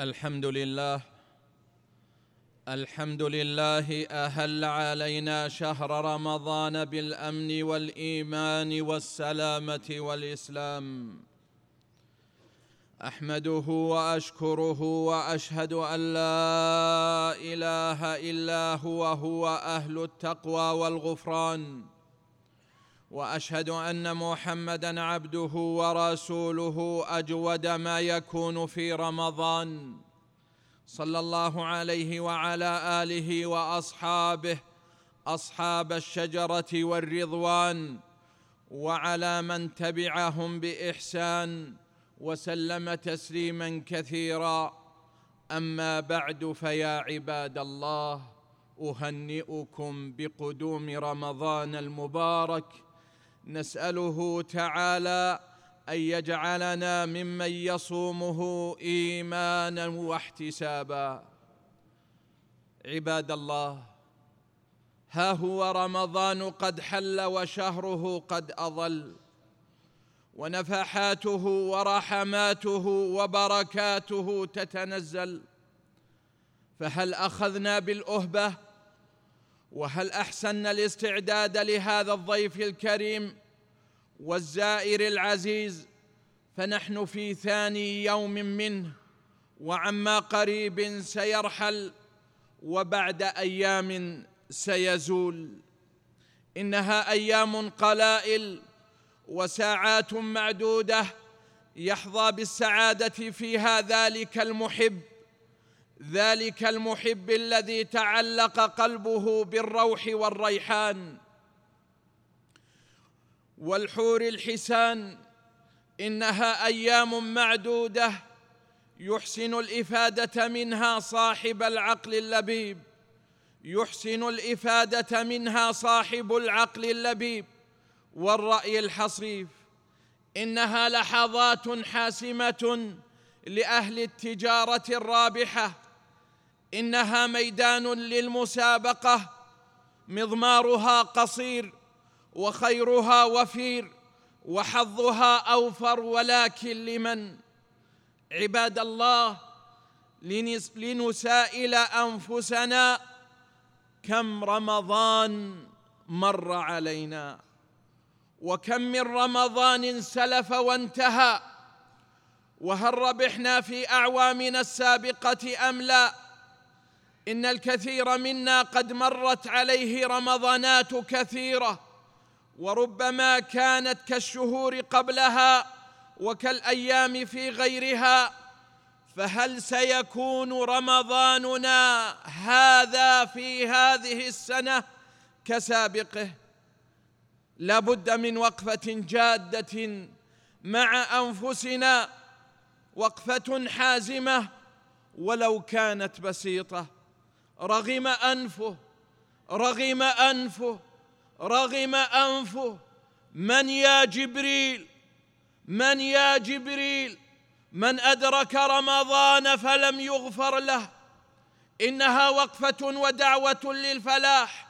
الحمد لله الحمد لله أهل علينا شهر رمضان بالأمن والإيمان والسلامة والإسلام. أحمده وأشكره وأشهد أن لا إله إلا هو هو أهل التقوى والغفران. وأشهد أن محمدا عبده ورسوله أجود ما يكون في رمضان. صلى الله عليه وعلى آله وأصحابه أصحاب الشجرة والرضوان وعلى من تبعهم بإحسان وسلم تسليما كثيرا. أما بعد فيا عباد الله أهنئكم بقدوم رمضان المبارك. نسأله تعالى أن يجعلنا ممن يصومه إيمانا واحتسابا. عباد الله ها هو رمضان قد حل وشهره قد أضل ونفحاته ورحماته وبركاته تتنزل. فهل أخذنا بالأهبة وهل احسنا الاستعداد لهذا الضيف الكريم والزائر العزيز؟ فنحن في ثاني يوم منه وعما قريب سيرحل وبعد أيام سيزول. إنها أيام قلائل وساعات معدودة يحظى بالسعادة فيها ذلك المحب. ذلك المحب الذي تعلق قلبه بالروح والريحان والحور الحسان إنها أيام معدودة يحسن الإفادة منها صاحب العقل اللبيب يحسن الإفادة منها صاحب العقل اللبيب والرأي الحصيف. إنها لحظات حاسمة لأهل التجارة الرابحة إنها ميدان للمسابقة مضمارها قصير وخيرها وفير وحظها أوفر ولكن لمن؟ عباد الله لنسائل أنفسنا كم رمضان مر علينا وكم من رمضان سلف وانتهى وهل ربحنا في أعوامنا السابقة أم لا؟ إن الكثير منا قد مرت عليه رمضانات كثيرة وربما كانت كالشهور قبلها وكالأيام في غيرها فهل سيكون رمضاننا هذا في هذه السنة كسابقه؟ لا بد من وقفة جادة مع أنفسنا وقفة حازمة ولو كانت بسيطة. رغم أنفه رغم أنفه رغم أنفه. من يا جبريل؟ من يا جبريل؟ من أدرك رمضان فلم يغفر له؟ إنها وقفة ودعوة للفلاح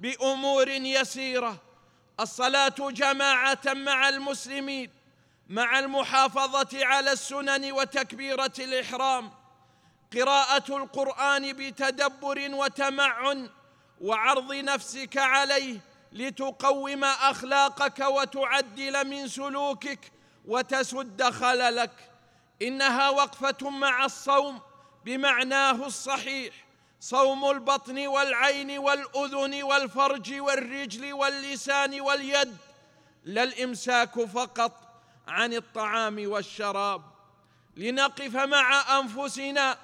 بأمور يسيرة. الصلاة جماعة مع المسلمين مع المحافظة على السنن وتكبيرة الإحرام. قراءة القرآن بتدبر وتمعن وعرض نفسك عليه لتقوم أخلاقك وتعدل من سلوكك وتسد خللك. إنها وقفة مع الصوم بمعناه الصحيح. صوم البطن والعين والأذن والفرج والرجل واللسان واليد. لا الإمساك فقط عن الطعام والشراب. لنقف مع أنفسنا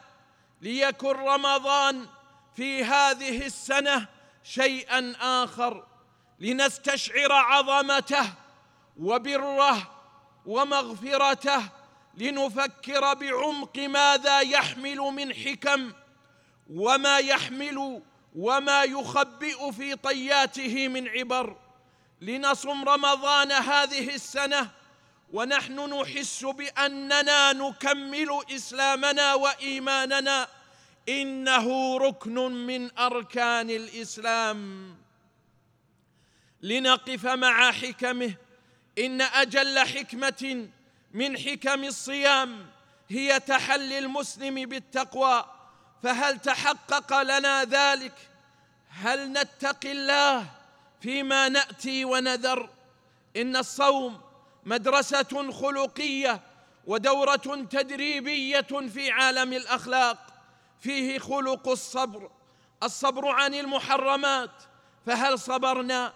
ليكن رمضان في هذه السنة شيئا آخر لنستشعر عظمته وبره ومغفرته لنفكر بعمق ماذا يحمل من حكم وما يحمل وما يخبئ في طياته من عبر. لنصم رمضان هذه السنة ونحن نحس بأننا نكمل إسلامنا وإيماننا. إنه ركن من أركان الإسلام. لنقف مع حكمه. إن أجل حكمة من حكم الصيام هي تحلي المسلم بالتقوى. فهل تحقق لنا ذلك؟ هل نتقي الله فيما نأتي ونذر؟ إن الصوم مدرسة خلقية ودورة تدريبية في عالم الأخلاق. فيه خلق الصبر الصبر عن المحرمات فهل صبرنا؟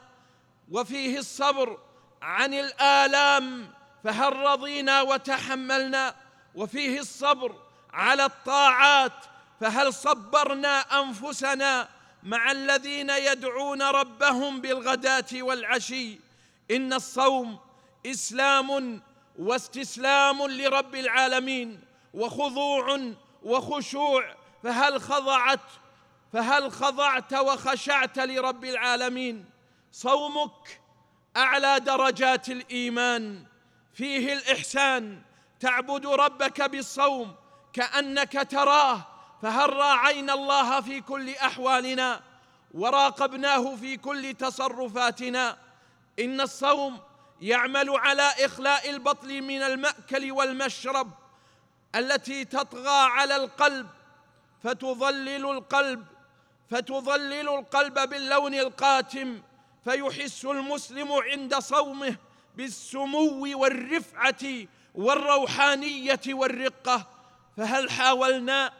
وفيه الصبر عن الآلام فهل رضينا وتحملنا؟ وفيه الصبر على الطاعات فهل صبرنا أنفسنا مع الذين يدعون ربهم بالغداة والعشي؟ إن الصوم إسلام واستسلام لرب العالمين وخضوع وخشوع فهل خضعت فهل خضعت وخشعت لرب العالمين؟ صومك أعلى درجات الإيمان فيه الإحسان تعبد ربك بالصوم كأنك تراه فهل راعينا الله في كل أحوالنا؟ وراقبناه في كل تصرفاتنا؟ إن الصوم يعمل على إخلاء البطن من المأكل والمشرب التي تطغى على القلب فتظلل القلب فتظلل القلب باللون القاتم فيحس المسلم عند صومه بالسمو والرفعة والروحانية والرقة. فهل حاولنا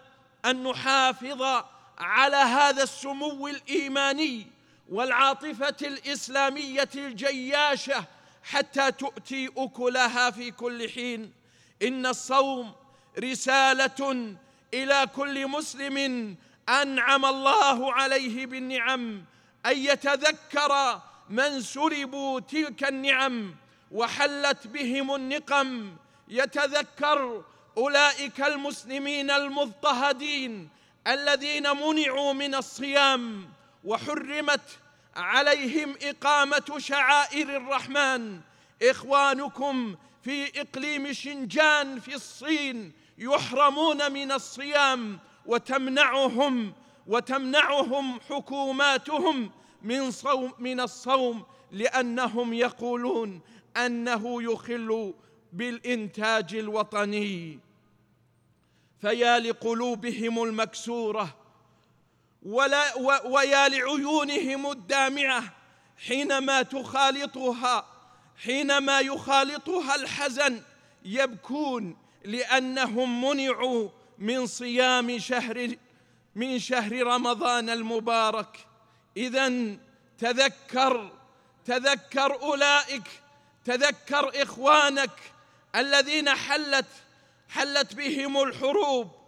أن نحافظ على هذا السمو الإيماني والعاطفة الإسلامية الجياشة حتى تؤتي أكلها في كل حين. إن الصوم رسالة إلى كل مسلم أنعم الله عليه بالنعم أن يتذكر من سلبوا تلك النعم وحلت بهم النقم. يتذكر أولئك المسلمين المضطهدين الذين منعوا من الصيام وحرمت عليهم إقامة شعائر الرحمن. إخوانكم في إقليم شنجان في الصين يحرمون من الصيام وتمنعهم وتمنعهم حكوماتهم من صوم من الصوم لأنهم يقولون أنه يخل بالإنتاج الوطني. فيا لقلوبهم المكسورة ولا ويا لعيونهم الدامعة حينما تخالطها حينما يخالطها الحزن يبكون لأنهم منعوا من صيام شهر من شهر رمضان المبارك. اذا تذكر تذكر أولئك تذكر إخوانك الذين حلت حلت بهم الحروب.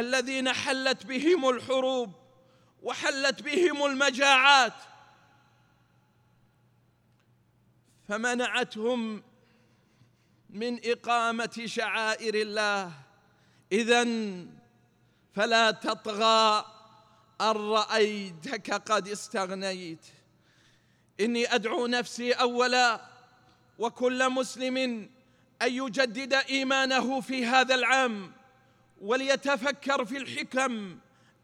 الذين حلت بهم الحروب وحلت بهم المجاعات فمنعتهم من إقامة شعائر الله. اذا فلا تطغى أن رأيتك قد استغنيت. إني أدعو نفسي أولا وكل مسلم أن يجدد إيمانه في هذا العام. وليتفكر في الحكم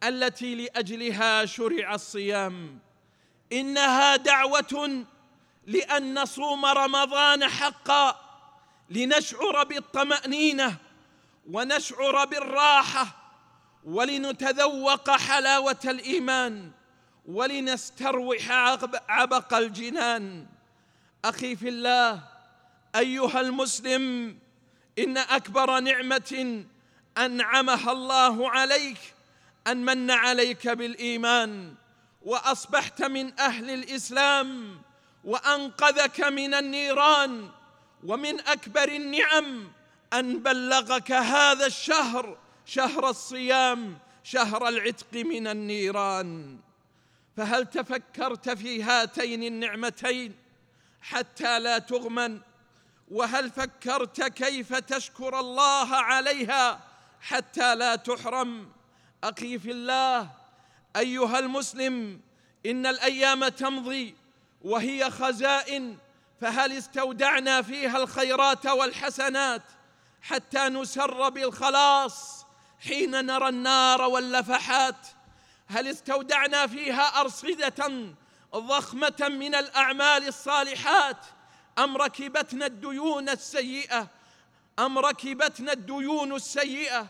التي لأجلها شرع الصيام. إنها دعوة لأن نصوم رمضان حقا لنشعر بالطمأنينة ونشعر بالراحة ولنتذوق حلاوة الإيمان ولنستروح عبق الجنان. أخي في الله أيها المسلم إن أكبر نعمة أنعمها الله عليك أن من عليك بالإيمان وأصبحت من أهل الإسلام وأنقذك من النيران ومن أكبر النعم أن بلغك هذا الشهر شهر الصيام شهر العتق من النيران. فهل تفكرت في هاتين النعمتين حتى لا تغمن؟ وهل فكرت كيف تشكر الله عليها حتى لا تحرم. أخي في الله أيها المسلم إن الأيام تمضي وهي خزائن فهل استودعنا فيها الخيرات والحسنات حتى نسر بالخلاص حين نرى النار واللفحات؟ هل استودعنا فيها أرصدة ضخمة من الأعمال الصالحات أم ركبتنا الديون السيئة أم ركبتنا الديون السيئة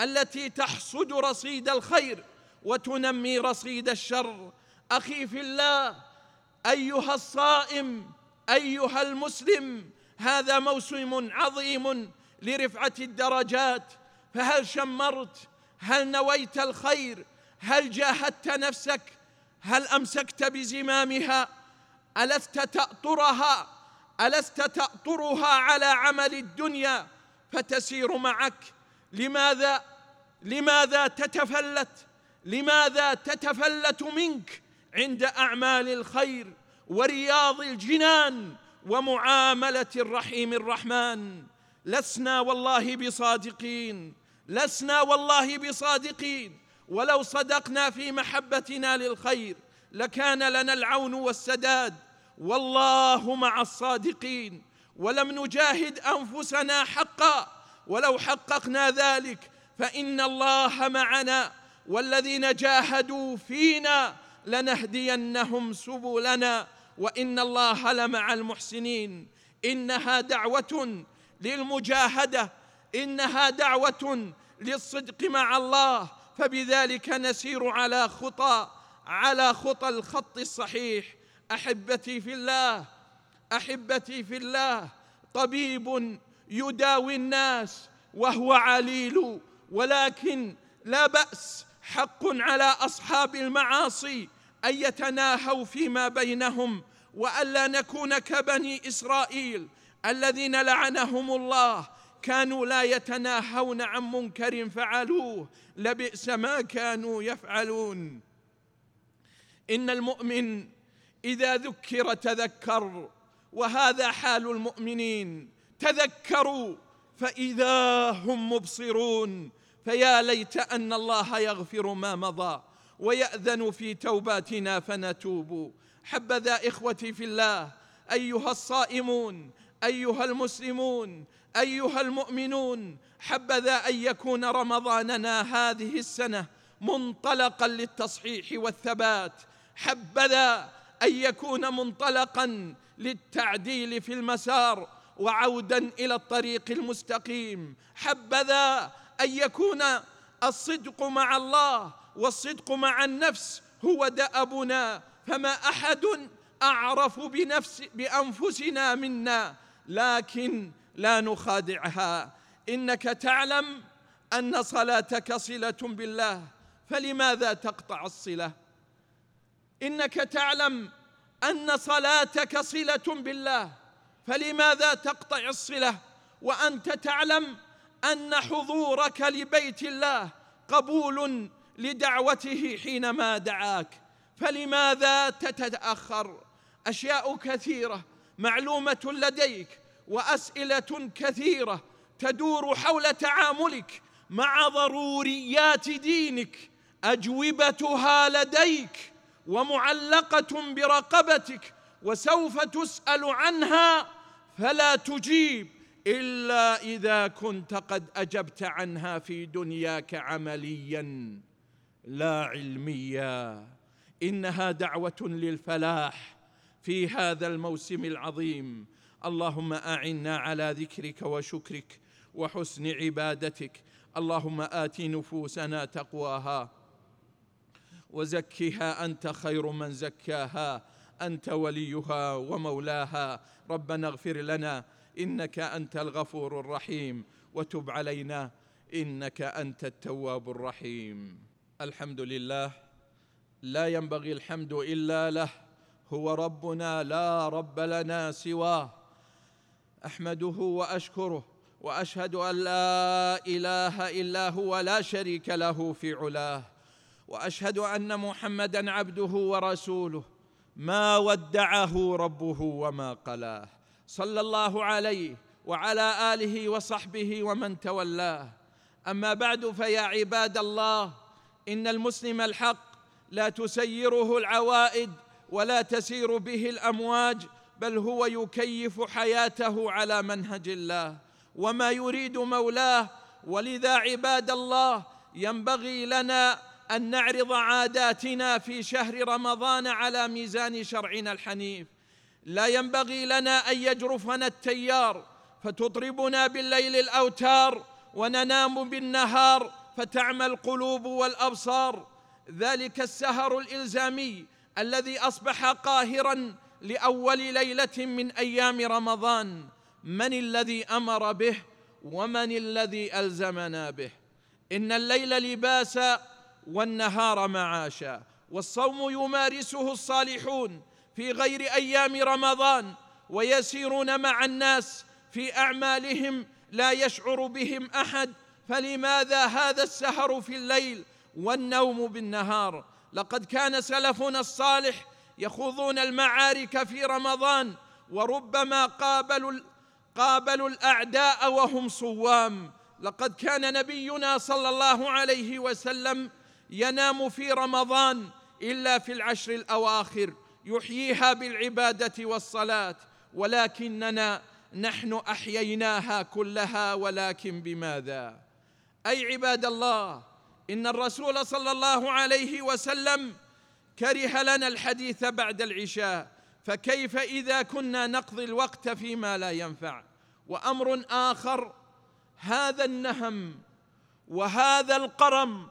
التي تحصد رصيد الخير وتنمي رصيد الشر؟ أخي في الله أيها الصائم أيها المسلم هذا موسم عظيم لرفعة الدرجات. فهل شمرت؟ هل نويت الخير؟ هل جاهدت نفسك؟ هل أمسكت بزمامها؟ ألست تأطرها؟ ألست تأطرها على عمل الدنيا فتسير معك؟ لماذا؟ لماذا تتفلت؟ لماذا تتفلت منك عند أعمال الخير ورياض الجنان ومعاملة الرحيم الرحمن؟ لسنا والله بصادقين لسنا والله بصادقين. ولو صدقنا في محبتنا للخير لكان لنا العون والسداد. والله مع الصادقين ولم نجاهد أنفسنا حقا ولو حققنا ذلك فإن الله معنا والذين جاهدوا فينا لنهدينهم سبلنا وإن الله لمع المحسنين إنها دعوة للمجاهدة إنها دعوة للصدق مع الله فبذلك نسير على خطى على خطى الخط الصحيح أحبتي في الله أحبتي في الله. طبيب يداوي الناس وهو عليل ولكن لا بأس حق على أصحاب المعاصي أن يتناهوا فيما بينهم وألا نكون كبني إسرائيل الذين لعنهم الله. كانوا لا يتناهون عن منكر فعلوه لبئس ما كانوا يفعلون. إن المؤمن إذا ذكر تذكر وهذا حال المؤمنين. تذكروا فإذا هم مبصرون. فيا ليت أن الله يغفر ما مضى ويأذن في توباتنا فنتوب. حبذا إخوتي في الله أيها الصائمون أيها المسلمون أيها المؤمنون. حبذا أن يكون رمضاننا هذه السنة منطلقا للتصحيح والثبات. حبذا أن يكون منطلقا للتعديل في المسار وعودا إلى الطريق المستقيم. حبذا أن يكون الصدق مع الله والصدق مع النفس هو دأبنا. فما أحد أعرف بنفس بأنفسنا منا لكن لا نخادعها. إنك تعلم أن صلاتك صلة بالله فلماذا تقطع الصلة؟ إنك تعلم أن صلاتك صلة بالله. فلماذا تقطع الصلة؟ وأنت تعلم أن حضورك لبيت الله قبول لدعوته حينما دعاك. فلماذا تتأخر؟ أشياء كثيرة معلومة لديك وأسئلة كثيرة تدور حول تعاملك مع ضروريات دينك. أجوبتها لديك ومعلقة برقبتك وسوف تسأل عنها فلا تجيب إلا إذا كنت قد أجبت عنها في دنياك عمليا لا علميا. إنها دعوة للفلاح في هذا الموسم العظيم. اللهم أعنا على ذكرك وشكرك وحسن عبادتك. اللهم آت نفوسنا تقواها. وزكها أنت خير من زكاها أنت وليها ومولاها. ربنا اغفر لنا إنك أنت الغفور الرحيم. وتب علينا إنك أنت التواب الرحيم. الحمد لله. لا ينبغي الحمد إلا له. هو ربنا لا رب لنا سواه. أحمده وأشكره وأشهد أن لا إله إلا هو لا شريك له في علاه. وأشهد أن محمدا عبده ورسوله ما ودعه ربه وما قلاه. صلى الله عليه وعلى آله وصحبه ومن تولاه. أما بعد فيا عباد الله إن المسلم الحق لا تسيره العوائد ولا تسير به الأمواج بل هو يكيف حياته على منهج الله. وما يريد مولاه ولذا عباد الله ينبغي لنا أن نعرض عاداتنا في شهر رمضان على ميزان شرعنا الحنيف. لا ينبغي لنا أن يجرفنا التيار فتطربنا بالليل الأوتار وننام بالنهار فتعمى القلوب والأبصار. ذلك السهر الإلزامي الذي أصبح قاهرا لأول ليلة من أيام رمضان. من الذي أمر به ومن الذي ألزمنا به؟ إن الليل لباسا والنهار معاشا والصوم يمارسه الصالحون في غير أيام رمضان ويسيرون مع الناس في أعمالهم لا يشعر بهم أحد. فلماذا هذا السهر في الليل والنوم بالنهار؟ لقد كان سلفنا الصالح يخوضون المعارك في رمضان وربما قابلوا قابلوا الأعداء وهم صوام. لقد كان نبينا صلى الله عليه وسلم ينام في رمضان إلا في العشر الأواخر يحييها بالعبادة والصلاة ولكننا نحن أحييناها كلها ولكن بماذا؟ أي عباد الله إن الرسول صلى الله عليه وسلم كره لنا الحديث بعد العشاء فكيف إذا كنا نقضي الوقت فيما لا ينفع؟ وأمر آخر هذا النهم وهذا القرم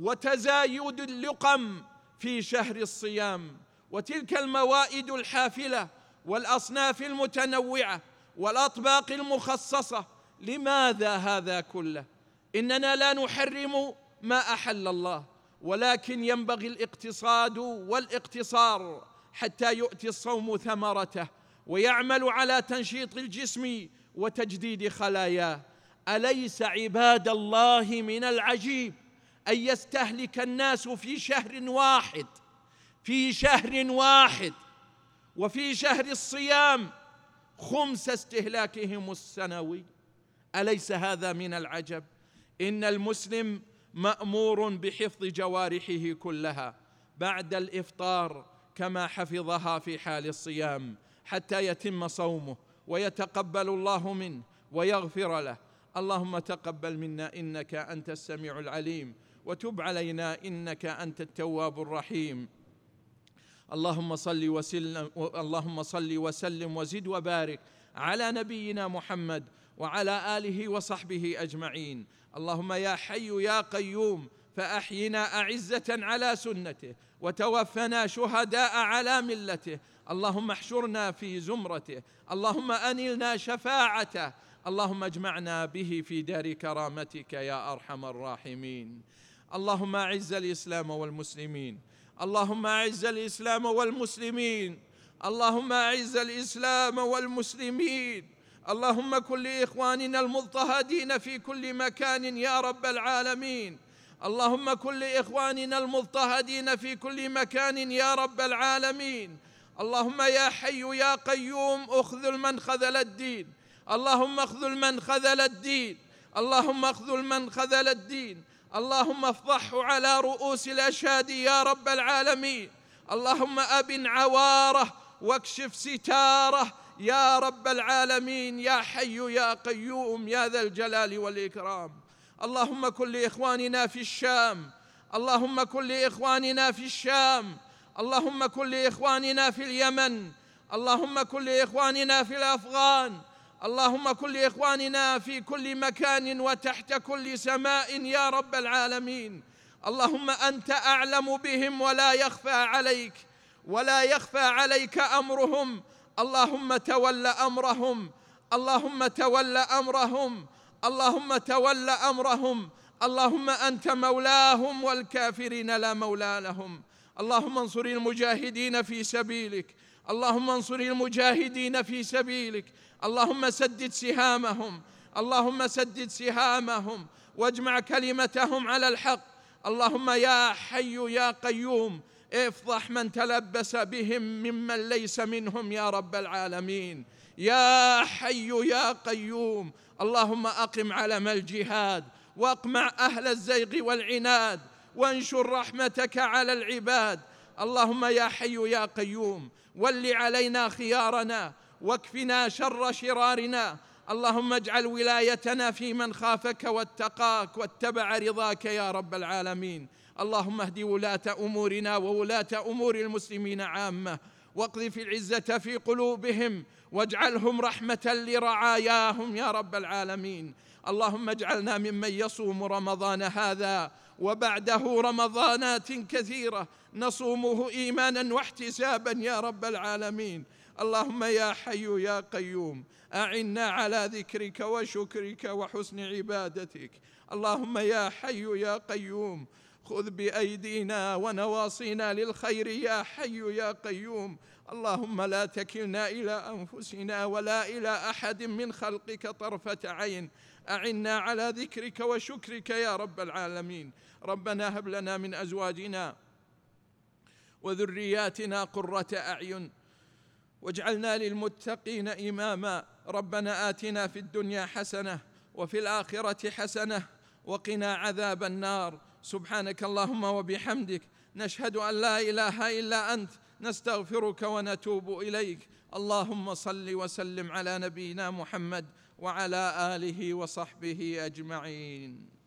وتزايد اللقم في شهر الصيام وتلك الموائد الحافلة والأصناف المتنوعة والأطباق المخصصة. لماذا هذا كله؟ إننا لا نحرم ما أحل الله ولكن ينبغي الاقتصاد والاقتصار حتى يؤتي الصوم ثمرته ويعمل على تنشيط الجسم وتجديد خلاياه. أليس عباد الله من العجيب أن يستهلك الناس في شهر واحد في شهر واحد وفي شهر الصيام خمس استهلاكهم السنوي. أليس هذا من العجب؟ إن المسلم مأمور بحفظ جوارحه كلها بعد الإفطار كما حفظها في حال الصيام حتى يتم صومه ويتقبل الله منه ويغفر له. اللهم تقبل منا إنك أنت السميع العليم. وتب علينا إنك أنت التواب الرحيم. اللهم صل وسلم اللهم صل وسلم وزد وبارك على نبينا محمد وعلى آله وصحبه أجمعين. اللهم يا حي يا قيوم فأحينا أعزة على سنته وتوفنا شهداء على ملته. اللهم احشرنا في زمرته اللهم انلنا شفاعته اللهم اجمعنا به في دار كرامتك يا أرحم الراحمين. اللهم اعز الاسلام والمسلمين. اللهم اعز الاسلام والمسلمين. اللهم اعز الاسلام والمسلمين. اللهم كن لإخواننا المضطهدين في كل مكان يا رب العالمين. اللهم كن لإخواننا المضطهدين في كل مكان يا رب العالمين. اللهم يا حي يا قيوم اخذل من خذل الدين. اللهم اخذل من خذل الدين. اللهم اخذل من خذل الدين. اللهم افضحه على رؤوس الأشهاد يا رب العالمين. اللهم أبن عوارة واكشف ستارة يا رب العالمين. يا حي يا قيوم يا ذا الجلال والإكرام. اللهم كن لإخواننا في الشام. اللهم كن لإخواننا في الشام. اللهم كن لإخواننا في اليمن. اللهم كن لإخواننا في الأفغان. اللهم كن لاخواننا في كل مكان وتحت كل سماء يا رب العالمين. اللهم أنت أعلم بهم ولا يخفى عليك ولا يخفى عليك أمرهم. اللهم تول أمرهم اللهم تول أمرهم اللهم تول أمرهم. اللهم أنت مولاهم والكافرين لا مولى لهم. اللهم انصر المجاهدين في سبيلك اللهم انصر المجاهدين في سبيلك. اللهم سدد سهامهم. اللهم سدد سهامهم. واجمع كلمتهم على الحق. اللهم يا حي يا قيوم افضح من تلبس بهم ممن ليس منهم يا رب العالمين. يا حي يا قيوم اللهم أقم علم الجهاد واقمع أهل الزيغ والعناد وانشر رحمتك على العباد. اللهم يا حي يا قيوم ول علينا خيارنا واكفنا شر شرارنا. اللهم اجعل ولايتنا في من خافك واتقاك واتبع رضاك يا رب العالمين. اللهم اهد ولاة أمورنا وولاة أمور المسلمين عامة. واقذف العزة في قلوبهم واجعلهم رحمة لرعاياهم يا رب العالمين. اللهم اجعلنا ممن يصوم رمضان هذا وبعده رمضانات كثيرة. نصومه إيمانا واحتسابا يا رب العالمين. اللهم يا حي يا قيوم أعنا على ذكرك وشكرك وحسن عبادتك. اللهم يا حي يا قيوم خذ بأيدينا ونواصينا للخير يا حي يا قيوم. اللهم لا تكلنا إلى أنفسنا ولا إلى أحد من خلقك طرفة عين. أعنا على ذكرك وشكرك يا رب العالمين. ربنا هب لنا من أزواجنا وذرياتنا قرة أعين. واجعلنا للمتقين إماما. ربنا آتنا في الدنيا حسنة وفي الآخرة حسنة وقنا عذاب النار. سبحانك اللهم وبحمدك. نشهد أن لا إله إلا أنت. نستغفرك ونتوب إليك. اللهم صل وسلم على نبينا محمد وعلى آله وصحبه أجمعين.